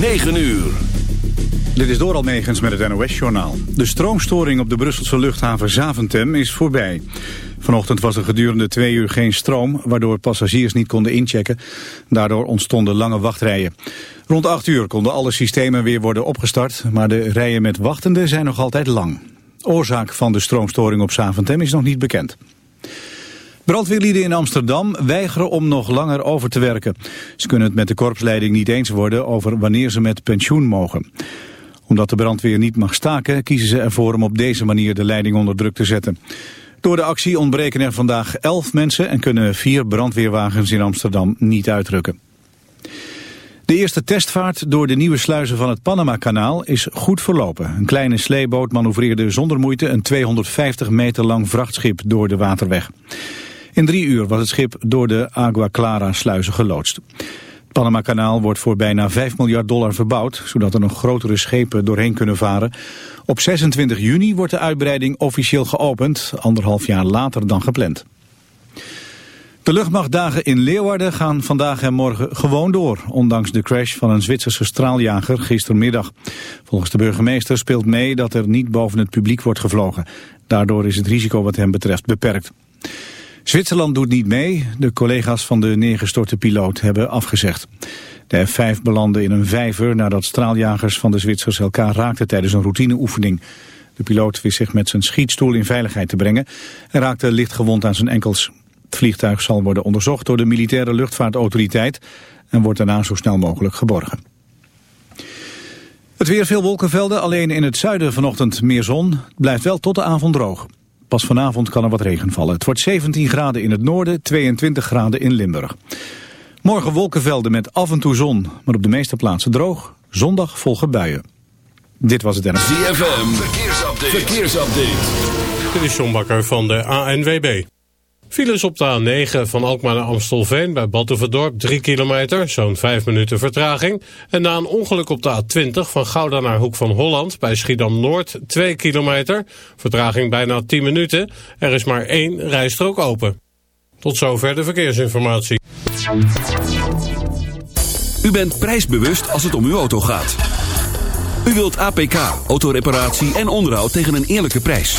9 uur. Dit is door Almegens met het NOS-journaal. De stroomstoring op de Brusselse luchthaven Zaventem is voorbij. Vanochtend was er gedurende twee uur geen stroom... waardoor passagiers niet konden inchecken. Daardoor ontstonden lange wachtrijen. Rond acht uur konden alle systemen weer worden opgestart... maar de rijen met wachtenden zijn nog altijd lang. Oorzaak van de stroomstoring op Zaventem is nog niet bekend. Brandweerlieden in Amsterdam weigeren om nog langer over te werken. Ze kunnen het met de korpsleiding niet eens worden over wanneer ze met pensioen mogen. Omdat de brandweer niet mag staken, kiezen ze ervoor om op deze manier de leiding onder druk te zetten. Door de actie ontbreken er vandaag elf mensen en kunnen vier brandweerwagens in Amsterdam niet uitrukken. De eerste testvaart door de nieuwe sluizen van het Panama-kanaal is goed verlopen. Een kleine sleeboot manoeuvreerde zonder moeite een 250 meter lang vrachtschip door de waterweg. In drie uur was het schip door de Agua Clara sluizen geloodst. Het Panama-kanaal wordt voor bijna 5 miljard dollar verbouwd, zodat er nog grotere schepen doorheen kunnen varen. Op 26 juni wordt de uitbreiding officieel geopend, anderhalf jaar later dan gepland. De luchtmachtdagen in Leeuwarden gaan vandaag en morgen gewoon door, ondanks de crash van een Zwitserse straaljager gistermiddag. Volgens de burgemeester speelt mee dat er niet boven het publiek wordt gevlogen. Daardoor is het risico wat hem betreft beperkt. Zwitserland doet niet mee. De collega's van de neergestorte piloot hebben afgezegd. De F-5 belandde in een vijver nadat straaljagers van de Zwitsers elkaar raakten tijdens een routineoefening. De piloot wist zich met zijn schietstoel in veiligheid te brengen en raakte licht gewond aan zijn enkels. Het vliegtuig zal worden onderzocht door de militaire luchtvaartautoriteit en wordt daarna zo snel mogelijk geborgen. Het weer veel wolkenvelden, alleen in het zuiden vanochtend meer zon. Het blijft wel tot de avond droog. Pas vanavond kan er wat regen vallen. Het wordt 17 graden in het noorden, 22 graden in Limburg. Morgen wolkenvelden met af en toe zon, maar op de meeste plaatsen droog. Zondag volgen buien. Dit was het NRC. ZFM, verkeersupdate. verkeersupdate. Dit is John Bakker van de ANWB. Files op de A9 van Alkmaar naar Amstelveen bij Batuverdorp 3 kilometer, zo'n 5 minuten vertraging. En na een ongeluk op de A20 van Gouda naar Hoek van Holland bij Schiedam Noord 2 kilometer, vertraging bijna 10 minuten. Er is maar één rijstrook open. Tot zover de verkeersinformatie. U bent prijsbewust als het om uw auto gaat. U wilt APK, autoreparatie en onderhoud tegen een eerlijke prijs.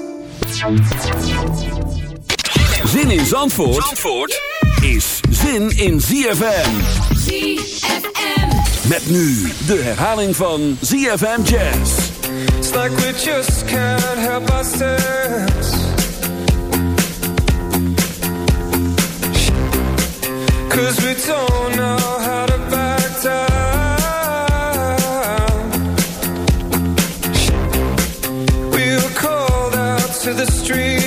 Zin in Zandvoort, Zandvoort is zin in ZFM. ZFM. Met nu de herhaling van ZFM Jazz. It's like we just can't help ourselves. Cause we don't know how to to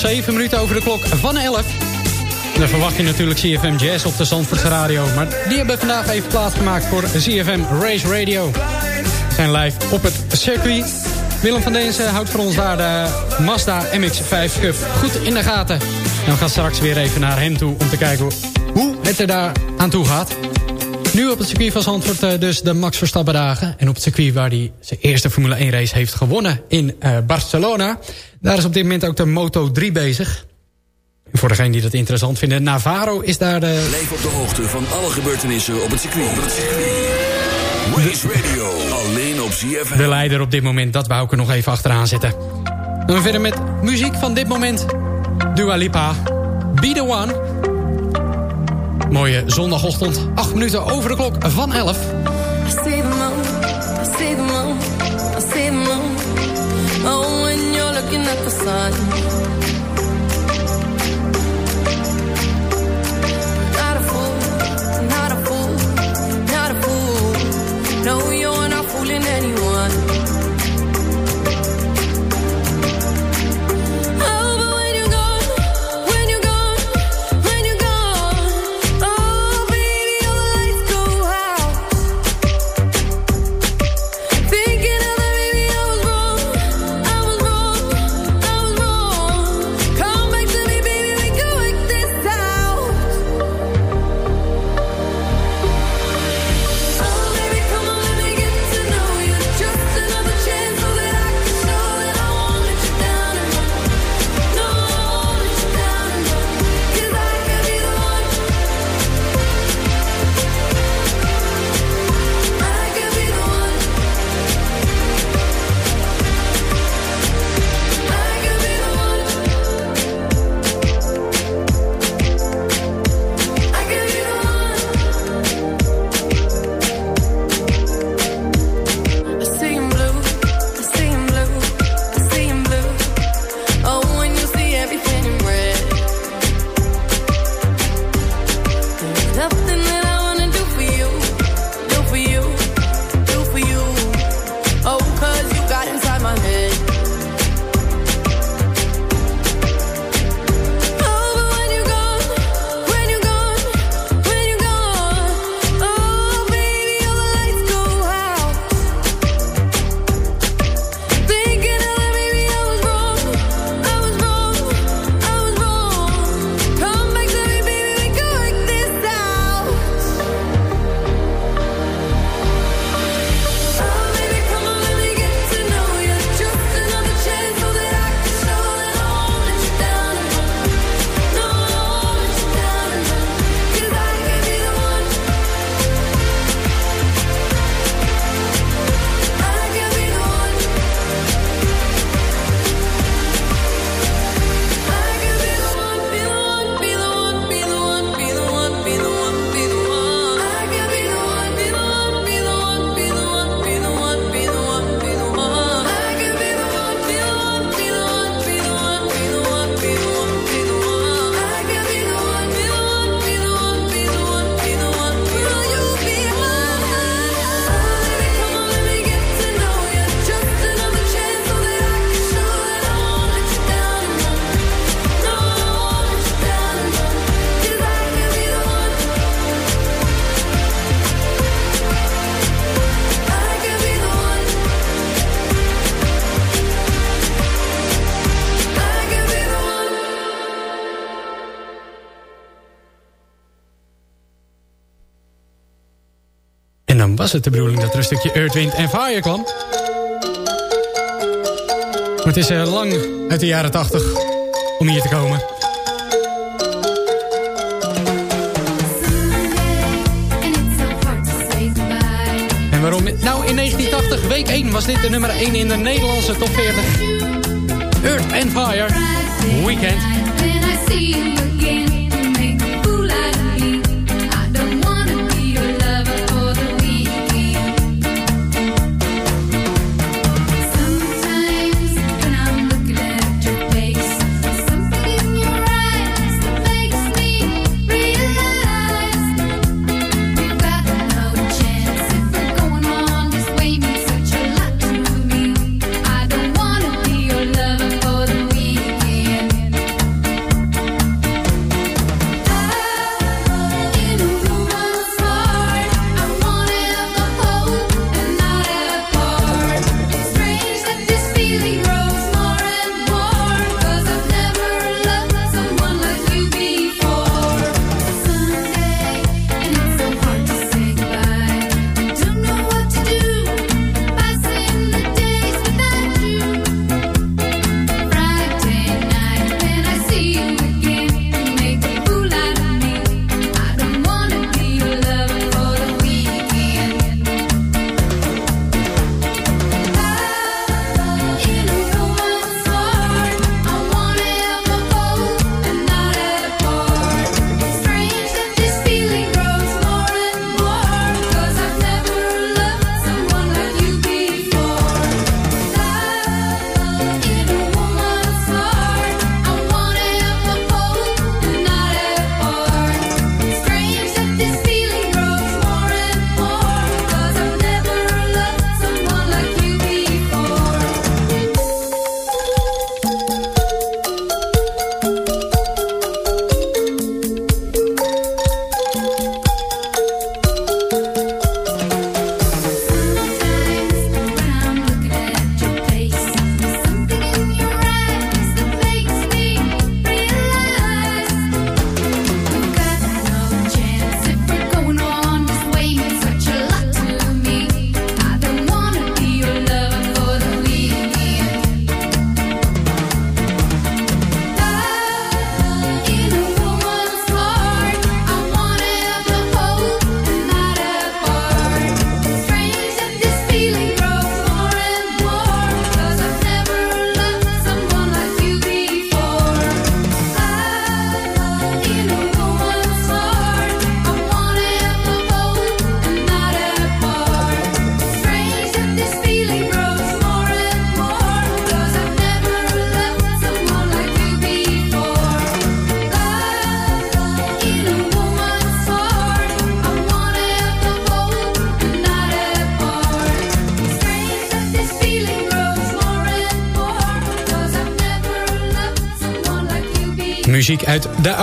7 minuten over de klok van 11. Dan verwacht je natuurlijk CFM Jazz op de Zandvoortse Radio. Maar die hebben vandaag even plaatsgemaakt voor CFM Race Radio. We zijn live op het circuit. Willem van Deense houdt voor ons daar de Mazda MX-5 Cup goed in de gaten. En we gaan straks weer even naar hem toe om te kijken hoe het er daar aan toe gaat. Nu op het circuit van Zandvoort uh, dus de Max Verstappen dagen. En op het circuit waar hij zijn eerste Formule 1 race heeft gewonnen in uh, Barcelona. Daar is op dit moment ook de Moto 3 bezig. Voor degenen die dat interessant vinden, Navarro is daar de... Blijf op de hoogte van alle gebeurtenissen op het circuit. Op het circuit. Race Radio, alleen op CFM. De leider op dit moment, dat wou ik er nog even achteraan zetten. Dan we verder met muziek van dit moment. Dua Lipa, Be The One... Mooie zondagochtend, 8 minuten over de klok van 11. I see the moon, I see the moon, I see the moon. Oh, looking at the sun. Not a fool, not a fool, not a fool. No, you're not fooling anyone. Was de bedoeling dat er een stukje Earth, Wind en Fire kwam. Maar het is eh, lang uit de jaren 80 om hier te komen. En waarom? Nou, in 1980, week 1, was dit de nummer 1 in de Nederlandse top 40. Earth and Fire, Weekend.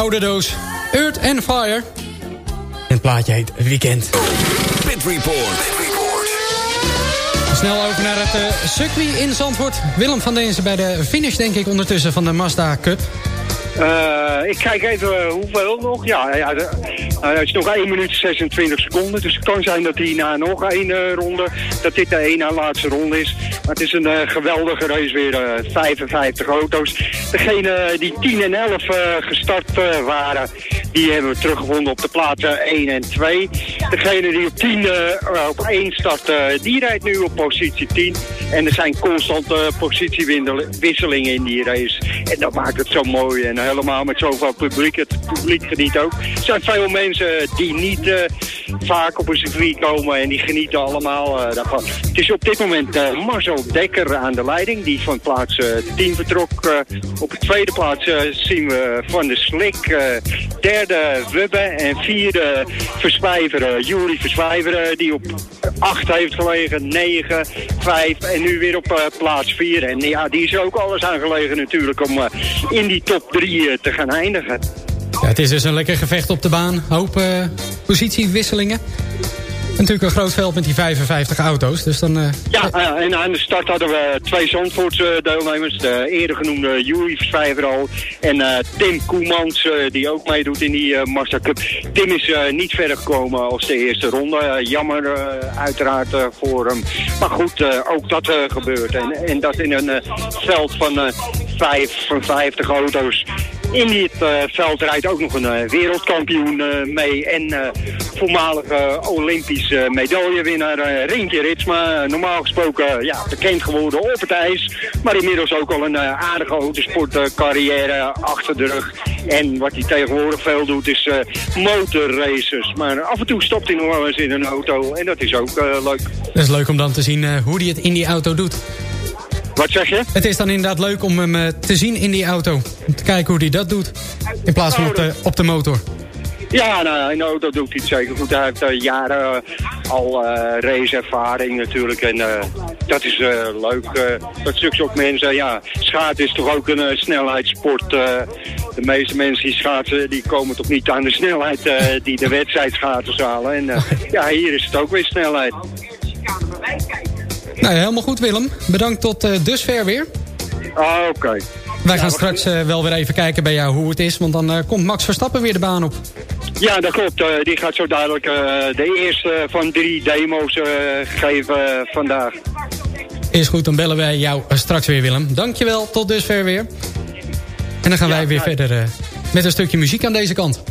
Oude doos. Earth and Fire. En het plaatje heet Weekend. Pit Report. Snel over naar het eh, circuit in Zandvoort. Willem van Deense bij de finish denk ik ondertussen van de Mazda Cup. Eh, ik kijk even eh, hoeveel nog. Ja, ja de, het is nog 1 minuut 26 seconden. Dus het kan zijn dat hierna nog één ronde, dat dit de na laatste ronde is. Maar het is een eh, geweldige race weer. eh, 55 auto's. Degene die 10 en 11 eh, gestart eh, waren, die hebben we teruggevonden op de plaatsen 1 en 2. Degene die op 10 eh, op 1 start, eh, die rijdt nu op positie 10. En er zijn constante positiewisselingen in die race. En dat maakt het zo mooi. En helemaal met zoveel publiek. Het publiek geniet ook. Er zijn veel mensen die niet eh, vaak op een circuit komen. En die genieten allemaal eh. Het is op dit moment eh, Marcel Dekker aan de leiding. Die van plaats eh, 10 vertrok. Eh, op de tweede plaats zien we Van der Slik. derde Wubbe. En vierde Verswijver. eh, Jury Verswijver. eh, die op 8 heeft gelegen. 9, 5 en nu weer op plaats 4. En ja, die is ook alles aan gelegen natuurlijk om in die top 3 te gaan eindigen. Het is dus een lekker gevecht op de baan. Hoop eh, positiewisselingen. Natuurlijk een groot veld met die 55 auto's. Dus dan... eh, Ja, eh, en aan de start hadden we twee Zandvoortse deelnemers. De eerder genoemde Jury Verswijver al. En Tim Koemans, die ook meedoet in die uh, Mazda Cup. Tim is niet verder gekomen als de eerste ronde. Jammer uiteraard voor hem. Maar goed, ook dat gebeurt. En, en dat in een veld van eh 55 auto's. In dit eh, veld rijdt ook nog een eh, wereldkampioen eh, mee. En voormalige Olympisch eh, medaillewinnaar Rintje Ritsma. Normaal gesproken ja, bekend geworden op het ijs. Maar inmiddels ook al een aardige autosportcarrière achter de rug. En wat hij tegenwoordig veel doet is motorraces. Maar af en toe stopt hij nog wel eens in een auto. En dat is ook leuk. Dat is leuk om dan te zien hoe hij het in die auto doet. Wat zeg je? Het is dan inderdaad leuk om hem eh, te zien in die auto. Om te kijken hoe hij dat doet. In plaats van op de, op de motor. Ja, nou, in de auto doet hij het zeker goed. Hij heeft eh, jaren eh, al eh raceervaring natuurlijk. En eh, dat is eh, leuk. eh, dat stukje ook mensen, ja, schaatsen is toch ook een snelheidssport. eh. de meeste mensen die schaatsen, die komen toch niet aan de snelheid eh, die de wedstrijdschaatsers halen. En eh, ja, hier is het ook weer snelheid. Nou helemaal goed Willem. Bedankt tot eh, dusver weer. Ah, oké. Wij gaan straks eh, wel weer even kijken bij jou hoe het is. Want dan eh, komt Max Verstappen weer de baan op. Ja, dat klopt. Die gaat zo dadelijk de eerste van drie demo's geven vandaag. Is goed, dan bellen wij jou straks weer Willem. Dankjewel, tot dusver weer. En dan gaan wij weer verder met een stukje muziek aan deze kant.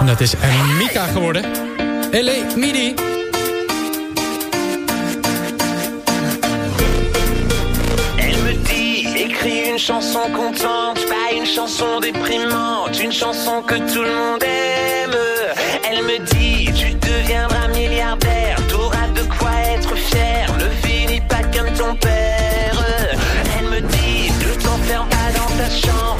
En dat is Mika geworden. Ele Midi. Elle me dit, écris une chanson contente, pas une chanson déprimante, une chanson que tout le monde aime. Elle me dit, tu deviendras milliardaire, t'auras de quoi être fier, ne finis pas comme ton père. Elle me dit, ne t'enferme pas dans ta chambre,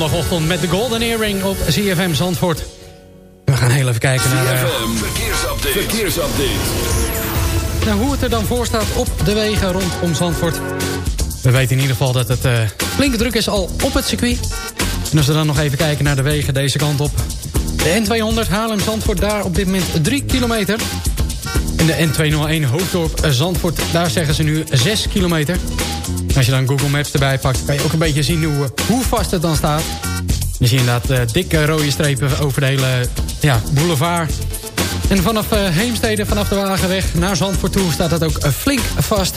Zondagochtend met de Golden Earring op ZFM Zandvoort. We gaan heel even kijken naar, eh, ZFM, verkeersupdate. verkeersupdate. naar hoe het er dan voor staat op de wegen rondom Zandvoort. We weten in ieder geval dat het uh, flink druk is al op het circuit. En als we dan nog even kijken naar de wegen deze kant op. De N200 Haarlem-Zandvoort, daar op dit moment 3 kilometer. En de N201 Hoofddorp eh, Zandvoort, daar zeggen ze nu 6 kilometer. Als je dan Google Maps erbij pakt, kan je ook een beetje zien hoe, hoe vast het dan staat. Je ziet inderdaad eh, dikke rode strepen over de hele ja, boulevard. En vanaf eh, Heemstede, vanaf de Wagenweg naar Zandvoort toe... staat dat ook eh, flink vast.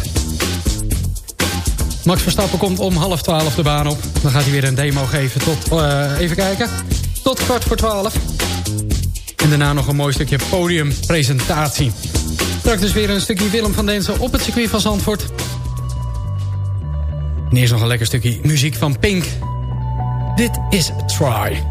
Max Verstappen komt om half twaalf de baan op. Dan gaat hij weer een demo geven tot, eh, even kijken, tot kwart voor twaalf. En daarna nog een mooi stukje podiumpresentatie. Straks dus weer een stukje Willem van Densen op het circuit van Zandvoort. En eerst nog een lekker stukje muziek van Pink. Dit is Try.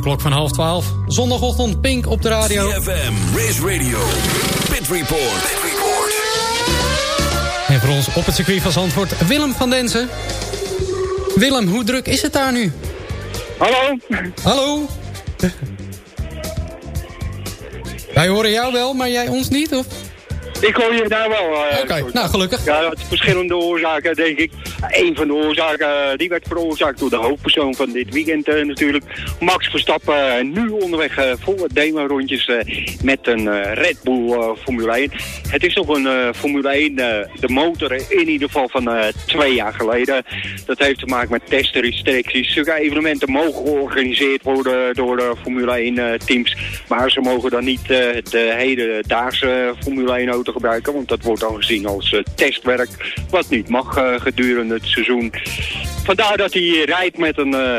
De klok van half twaalf. Zondagochtend Pink op de radio. CFM, Race Radio, Pit Report. Pit Report. En voor ons op het circuit van Zandvoort Willem van Densen. Willem, hoe druk is het daar nu? Hallo? Hallo? Wij horen jou wel, maar jij ons niet? Of? Ik hoor je daar wel. eh, Oké, nou gelukkig. Ja, dat is verschillende oorzaken, denk ik. Een van de oorzaken, eh, die werd veroorzaakt door de hoofdpersoon van dit weekend eh, natuurlijk. Max Verstappen, eh, nu onderweg het demo-rondjes met een Red Bull Formule 1. Het is nog een Formule 1, eh, de motor in ieder geval van twee jaar geleden. Dat heeft te maken met testenrestricties. Zulke evenementen mogen georganiseerd worden door de Formule 1 eh, teams. Maar ze mogen dan niet de hedendaagse Formule 1 auto gebruiken. Want dat wordt dan gezien als testwerk. Wat niet mag gedurende het seizoen. Vandaar dat hij rijdt met een eh,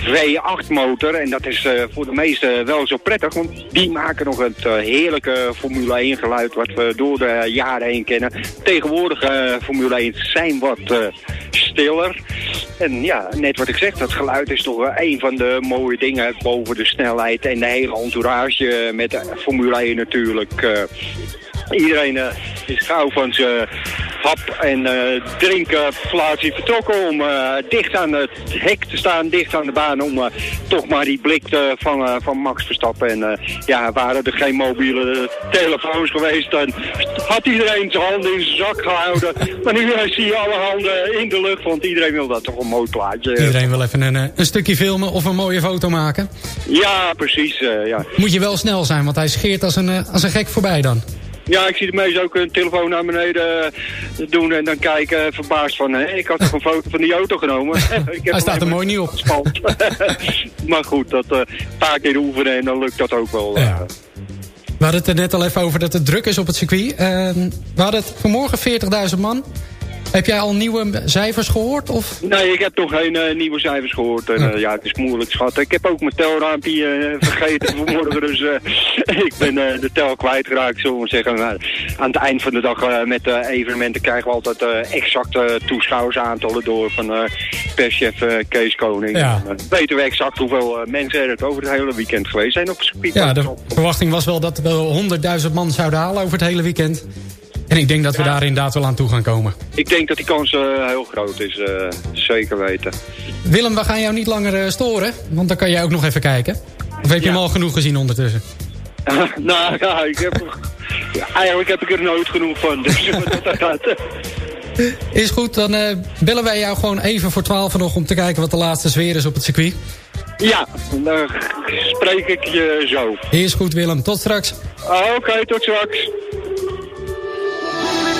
V8 motor. En dat is eh, voor de meesten wel zo prettig. Want die maken nog het eh, heerlijke Formule 1 geluid. Wat we door de jaren heen kennen. Tegenwoordige Formule 1 zijn wat stiller. En ja, net wat ik zeg, dat geluid is toch een van de mooie dingen boven de snelheid en de hele entourage met de Formule 1 natuurlijk. Iedereen eh, is gauw van zijn hap en eh, drinken plaats hier vertrokken om dicht aan het hek te staan, dicht aan de baan, om toch maar die blik te vangen van Max Verstappen. En ja, waren er geen mobiele telefoons geweest, dan had iedereen zijn handen in zijn zak gehouden. Maar nu zie je alle handen in de lucht, want iedereen wil dat toch een mooi plaatje. Iedereen wil even een, een stukje filmen of een mooie foto maken. Ja, precies. ja. Moet je wel snel zijn, want hij scheert als een, als een gek voorbij dan. Ja, ik zie de meesten ook een telefoon naar beneden eh, doen en dan kijken verbaasd van... hè, ik had toch een foto van die auto genomen. Ik heb Hij staat er mooi niet op. Maar goed, dat eh, een paar keer oefenen en dan lukt dat ook wel. eh. Ja. We hadden het er net al even over dat het druk is op het circuit. Eh, we hadden het vanmorgen 40.000 man. Heb jij al nieuwe cijfers gehoord? Of? Nee, ik heb nog geen eh, nieuwe cijfers gehoord. En, eh, ja, het is moeilijk schatten. Ik heb ook mijn telraampje eh, vergeten vanmorgen. Dus ik ben de tel kwijtgeraakt, zullen we zeggen. Maar aan het eind van de dag met de evenementen krijgen we altijd exacte toeschouwersaantallen door van perschef Kees Koning. Ja. En, weten we exact hoeveel mensen er het over het hele weekend geweest zijn op het circuit. Ja, de verwachting was wel dat we 100.000 man zouden halen over het hele weekend. En ik denk dat we daar inderdaad wel aan toe gaan komen. Ik denk dat die kans eh, heel groot is, eh, zeker weten. Willem, we gaan jou niet langer eh, storen. Want dan kan jij ook nog even kijken. Of heb je hem al genoeg gezien ondertussen? nou ja, ik heb, eigenlijk heb ik er nooit genoeg van. Dus dat gaat. Is goed, dan bellen wij jou gewoon even voor 12 nog... om te kijken wat de laatste sfeer is op het circuit. Ja, dan spreek ik je zo. Is goed, Willem. Tot straks. Oké, tot straks. Thank you.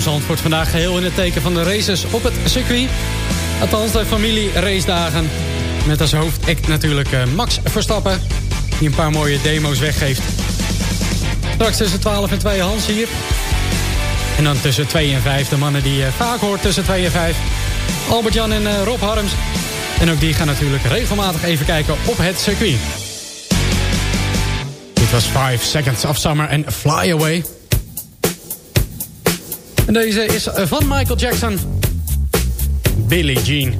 CFM Zandvoort vandaag geheel in het teken van de races op het circuit. Althans de familie racedagen. Met als hoofdact natuurlijk eh, Max Verstappen. Die een paar mooie demo's weggeeft. Straks tussen 12 en 2 Hans hier. En dan tussen 2 en 5 de mannen die je vaak hoort tussen 2 en 5. Albert-Jan en eh, Rob Harms. En ook die gaan natuurlijk regelmatig even kijken op het circuit. Dit was 5 Seconds of Summer en Fly Away. En deze is van Michael Jackson. Billie Jean.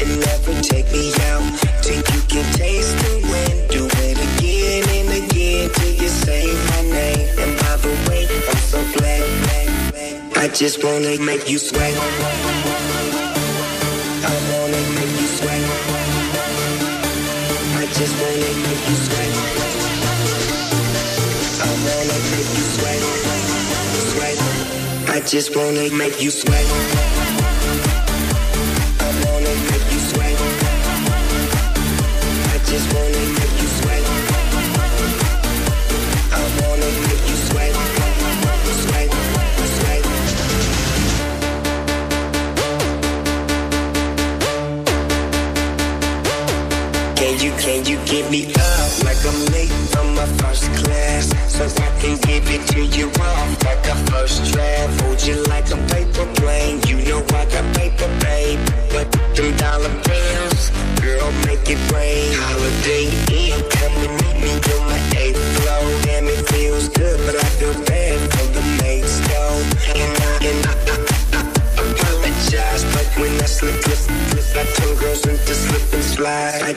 and never take me out till you can taste the win. Do it again and again till you say my name. And by the way, I'm so glad. I just wanna make you sweat. I wanna make you sweat. I just wanna make you sweat. I wanna make you sweat. Sweat. I just wanna make you sweat.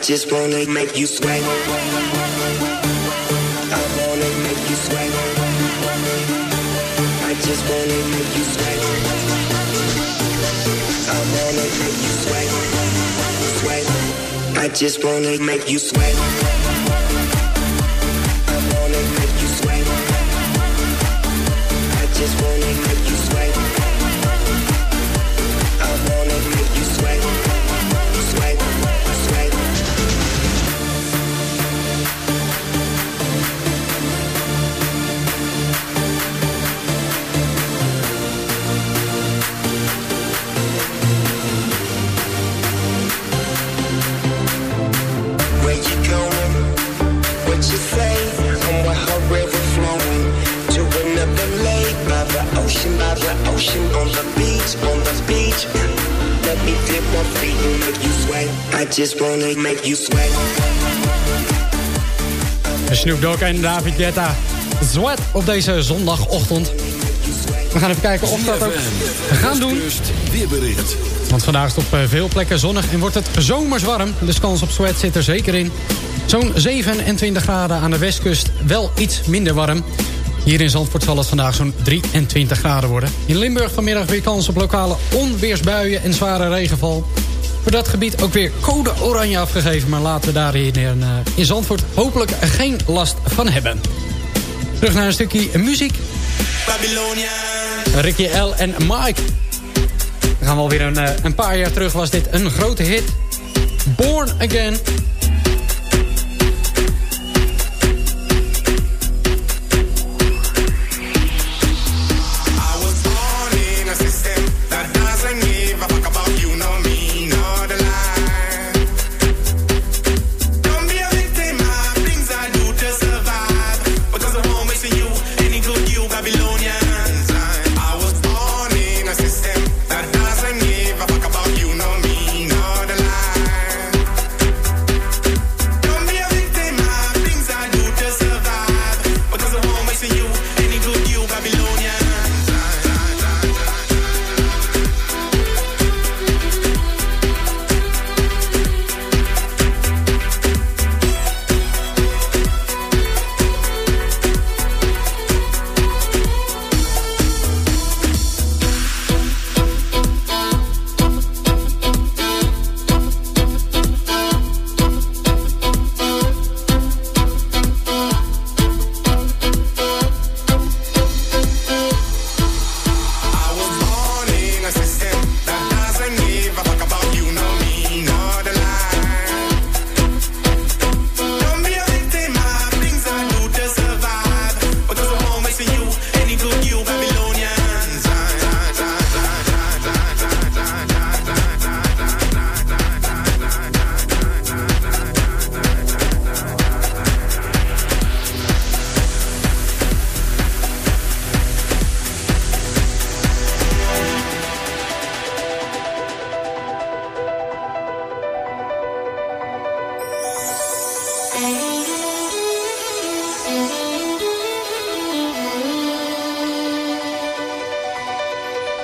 Just wanna make you sweat. I wanna make you. I just wanna make you. I wanna make you. Sweat. I just wanna make you sweat. Just wanna make you sweat. Snoop Dogg en David Guetta. Zwart op deze zondagochtend. We gaan even kijken of dat ook gaan doen. Weerbericht. Want vandaag is het op eh, veel plekken zonnig en wordt het zomers warm. Dus kans op sweat zit er zeker in. Zo'n 27 graden aan de westkust, wel iets minder warm. Hier in Zandvoort zal het vandaag zo'n 23 graden worden. In Limburg vanmiddag weer kans op lokale onweersbuien en zware regenval. Voor dat gebied ook weer code oranje afgegeven... maar laten we daar in, eh, in Zandvoort hopelijk geen last van hebben. Terug naar een stukje muziek. Ricky L en Mike. Dan gaan we alweer een, eh, een paar jaar terug was dit een grote hit. Born Again.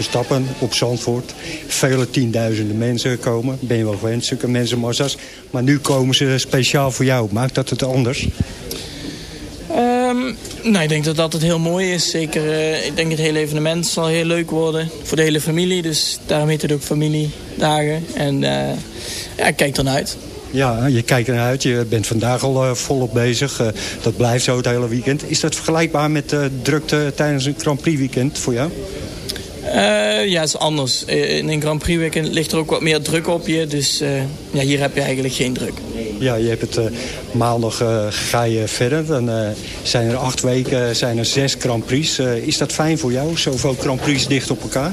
Verstappen op Zandvoort. Vele tienduizenden mensen komen. Ben je wel gewend, zulke mensenmassa's. Maar nu komen ze speciaal voor jou. Maakt dat het anders? Ehm, nou, ik denk dat dat het heel mooi is. Zeker, eh, ik denk het hele evenement zal heel leuk worden. Voor de hele familie. Dus daarom heet het ook familiedagen. En eh, ja, ik kijk ernaar uit. Ja, je kijkt ernaar uit. Je bent vandaag al eh, volop bezig. Dat blijft zo het hele weekend. Is dat vergelijkbaar met drukte tijdens een Grand Prix weekend voor jou? Eh, ja, is anders. Eh, In een Grand Prix weekend ligt er ook wat meer druk op je. Dus eh, ja, hier heb je eigenlijk geen druk. Ja, je hebt het maandag ga je verder. Dan zijn er acht weken, zijn er zes Grand Prix. Is dat fijn voor jou, zoveel Grand Prix dicht op elkaar?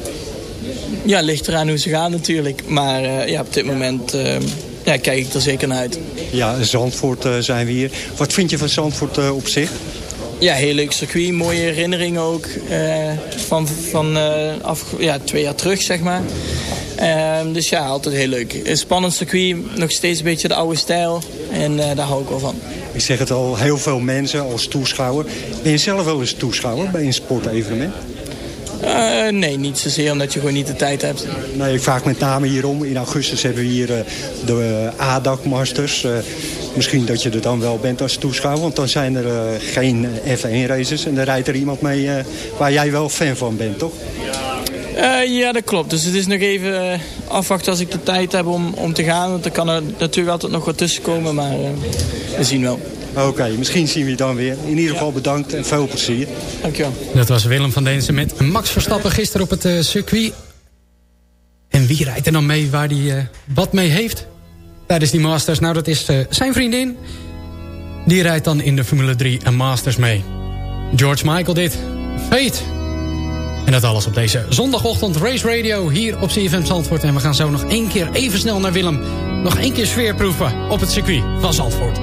Ja, ligt eraan hoe ze gaan natuurlijk. Maar ja, op dit moment eh, ja, kijk ik er zeker naar uit. Ja, Zandvoort zijn we hier. Wat vind je van Zandvoort op zich? Ja, heel leuk circuit. Mooie herinneringen ook. eh, van van af, ja, twee jaar terug, zeg maar. Ehm, dus ja, altijd heel leuk. Een spannend circuit. Nog steeds een beetje de oude stijl. En eh, daar hou ik wel van. Ik zeg het al, heel veel mensen als toeschouwer. Ben je zelf wel eens toeschouwer bij een sportevenement? Eh, nee, niet zozeer omdat je gewoon niet de tijd hebt. Nee, ik vraag met name hierom. In augustus hebben we hier eh, de uh, ADAC Masters. Eh, misschien dat je er dan wel bent als toeschouwer. Want dan zijn er eh, geen F1 races. En dan rijdt er iemand mee eh, waar jij wel fan van bent, toch? Eh, ja, dat klopt. Dus het is nog even eh, afwachten als ik de tijd heb om, om te gaan. Want er kan er natuurlijk altijd nog wat tussen komen. Maar eh, we zien wel. Oké, misschien zien we je dan weer. In ieder geval bedankt en veel plezier. Dankjewel. Dat was Willem van Deensen met Max Verstappen gisteren op het eh, circuit. En wie rijdt er dan mee waar hij eh, wat mee heeft tijdens die Masters? Nou, dat is eh, zijn vriendin. Die rijdt dan in de Formule 3 en Masters mee. George Michael dit. Fate. En dat alles op deze zondagochtend Race Radio hier op CFM Zandvoort. En we gaan zo nog één keer even snel naar Willem. Nog één keer sfeerproeven op het circuit van Zandvoort.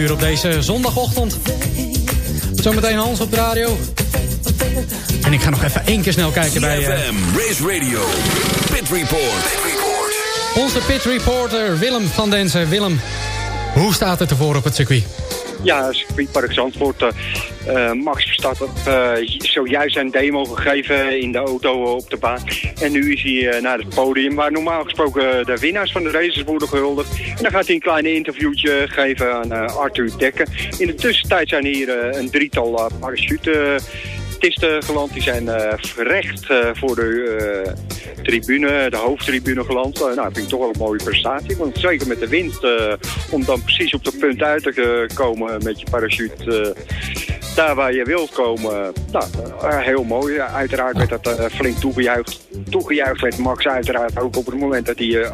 Uur op deze zondagochtend. Zometeen Hans op de radio. En ik ga nog even één keer snel kijken bij... eh, Race Radio, Pit Report. Onze pit reporter Willem van Densen. Willem, hoe staat het ervoor op het circuit? Ja, circuitpark Zandvoort. Eh, eh, Max Verstappen heeft zojuist zijn demo gegeven in de auto op de baan. En nu is hij eh, naar het podium waar normaal gesproken de winnaars van de races worden gehuldigd. En dan gaat hij een klein interviewtje geven aan eh, Arthur Dekker. In de tussentijd zijn hier eh, een drietal parachutisten geland. Die zijn eh, recht eh, voor de eh, tribune, de hoofdtribune geland. Eh, nou, dat vind ik toch wel een mooie prestatie. Want zeker met de wind, eh, om dan precies op dat punt uit te eh, komen met je parachute... daar waar je wilt komen, nou, eh, heel mooi. Uiteraard werd dat eh, flink toegejuicht. Toegejuicht werd Max uiteraard ook op het moment dat hij eh,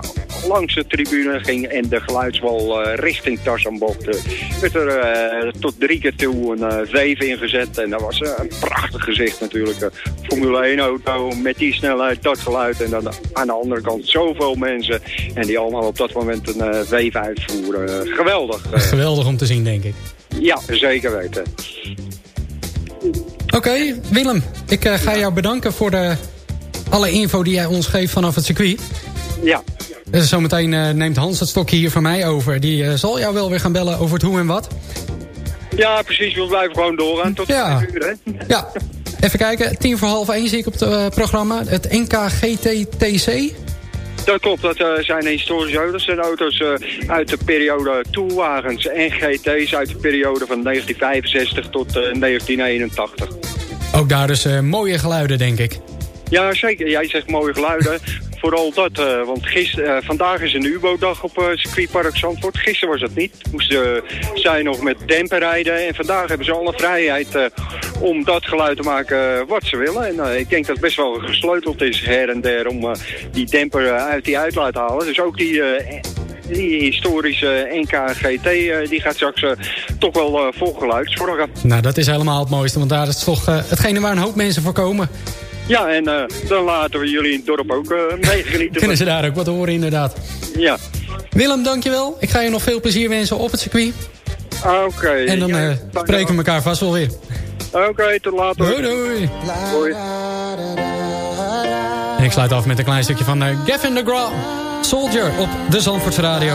langs de tribune ging en de geluidswal richting Tarzan bokte. Werd er tot drie keer toe een veef ingezet en dat was een prachtig gezicht natuurlijk. Formule 1 auto met die snelheid, dat geluid en dan aan de andere kant zoveel mensen en die allemaal op dat moment een veef uitvoeren. Geweldig. Geweldig om te zien, denk ik. Ja, zeker weten. Oké, Willem, ik eh, ga jou bedanken voor de, alle info die jij ons geeft vanaf het circuit. Ja. Dus zometeen eh, neemt Hans het stokje hier van mij over. Die eh, zal jou wel weer gaan bellen over het hoe en wat. Ja, precies. We blijven gewoon doorgaan tot Ja. vijf uur, hè? Ja, even kijken. Tien voor half één zie ik op het eh, programma. Het NK GTTC. Dat klopt, dat eh, zijn historische auto's. Dat zijn auto's eh, uit de periode toerwagens en GT's uit de periode van 1965 tot eh, 1981. Ook daar dus eh, mooie geluiden, denk ik. Ja, zeker. Jij zegt mooie geluiden. Vooral dat, eh, want gister, eh, vandaag is een U-bootdag op eh, circuitpark Zandvoort. Gisteren was dat niet. Moesten uh, zij nog met demper rijden. En vandaag hebben ze alle vrijheid om dat geluid te maken wat ze willen. En ik denk dat het best wel gesleuteld is her en der om die demper uit die uitlaat te halen. Dus ook die... die historische NK GT eh, die gaat straks toch wel vol geluid zorgen. Nou, dat is helemaal het mooiste. Want daar is toch hetgene waar een hoop mensen voor komen. Ja, en eh, dan laten we jullie in het dorp ook uh, meegenieten. Kunnen ze daar ook wat horen, inderdaad. Ja. Willem, dankjewel. Ik ga je nog veel plezier wensen op het circuit. Oké. En dan Ja, eh, spreken we elkaar vast wel weer. Oké, tot later. Doei, doei. En ik sluit af met een klein stukje van Gavin DeGraw. Soldier op de Zandvoorts Radio.